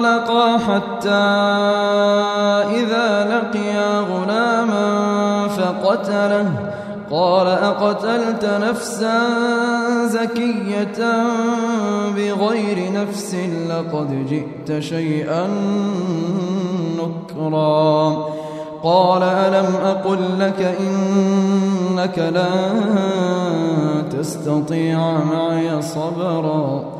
فانطلقا حتى إذا لقيا غلاما فقتله. قال أقتلت نفسا زكية بغير نفس لقد جئت شيئا نكرا. قال ألم أقل لك إنك لن تستطيع معي صبرا.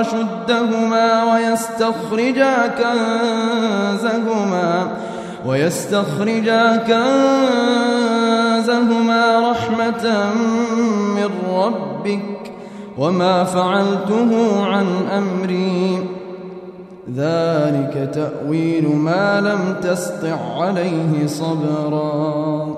أشدهما ويستخرجا كنزهما ويستخرجا كنزهما رحمة من ربك وما فعلته عن أمري. ذلك تأويل ما لم تسطع عليه صبرا.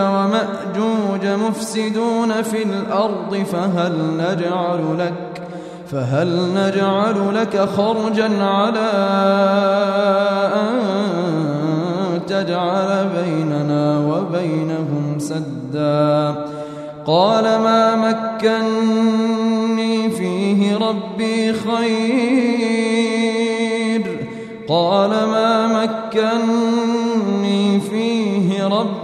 ومأجوج مفسدون في الأرض فهل نجعل لك فهل نجعل لك خرجا على أن تجعل بيننا وبينهم سدا؟ قال ما مكني فيه ربي خير. قال ما مكني فيه ربي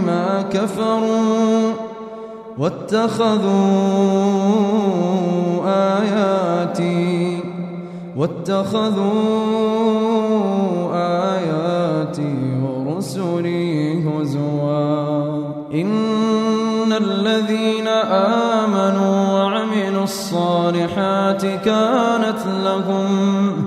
بما كفروا واتخذوا آياتي واتخذوا آياتي ورسلي هزوا. إن الذين آمنوا وعملوا الصالحات كانت لهم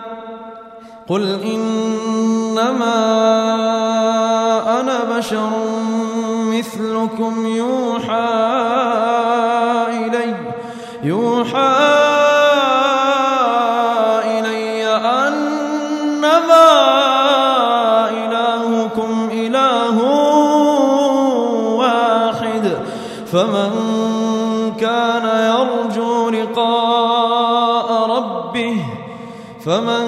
قل إنما أنا بشر مثلكم يوحى إلي يوحى إلي أنما إلهكم إله فمن كان يرجو لقاء ربه فمن